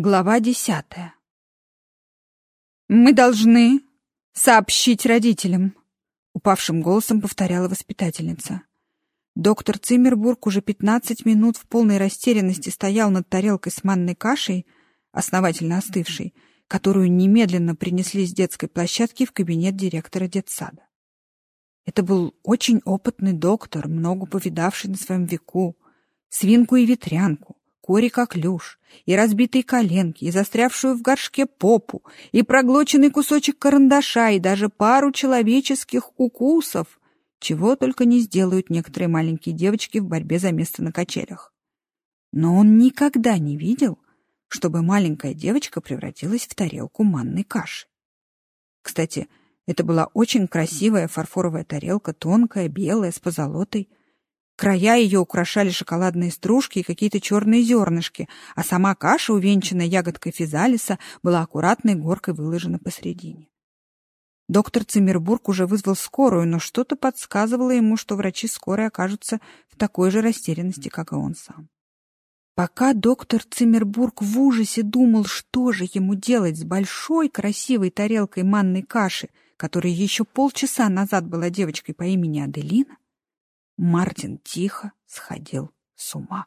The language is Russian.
Глава десятая. «Мы должны сообщить родителям», — упавшим голосом повторяла воспитательница. Доктор Циммербург уже пятнадцать минут в полной растерянности стоял над тарелкой с манной кашей, основательно остывшей, которую немедленно принесли с детской площадки в кабинет директора детсада. Это был очень опытный доктор, много повидавший на своем веку, свинку и ветрянку, кори коклюш, и разбитые коленки, и застрявшую в горшке попу, и проглоченный кусочек карандаша, и даже пару человеческих укусов, чего только не сделают некоторые маленькие девочки в борьбе за место на качелях. Но он никогда не видел, чтобы маленькая девочка превратилась в тарелку манной каши. Кстати, это была очень красивая фарфоровая тарелка, тонкая, белая, с позолотой. Края ее украшали шоколадные стружки и какие-то черные зернышки, а сама каша, увенчанная ягодкой физалиса, была аккуратной горкой выложена посередине. Доктор Циммербург уже вызвал скорую, но что-то подсказывало ему, что врачи скорой окажутся в такой же растерянности, как и он сам. Пока доктор Циммербург в ужасе думал, что же ему делать с большой красивой тарелкой манной каши, которая еще полчаса назад была девочкой по имени Аделина, Мартин тихо сходил с ума.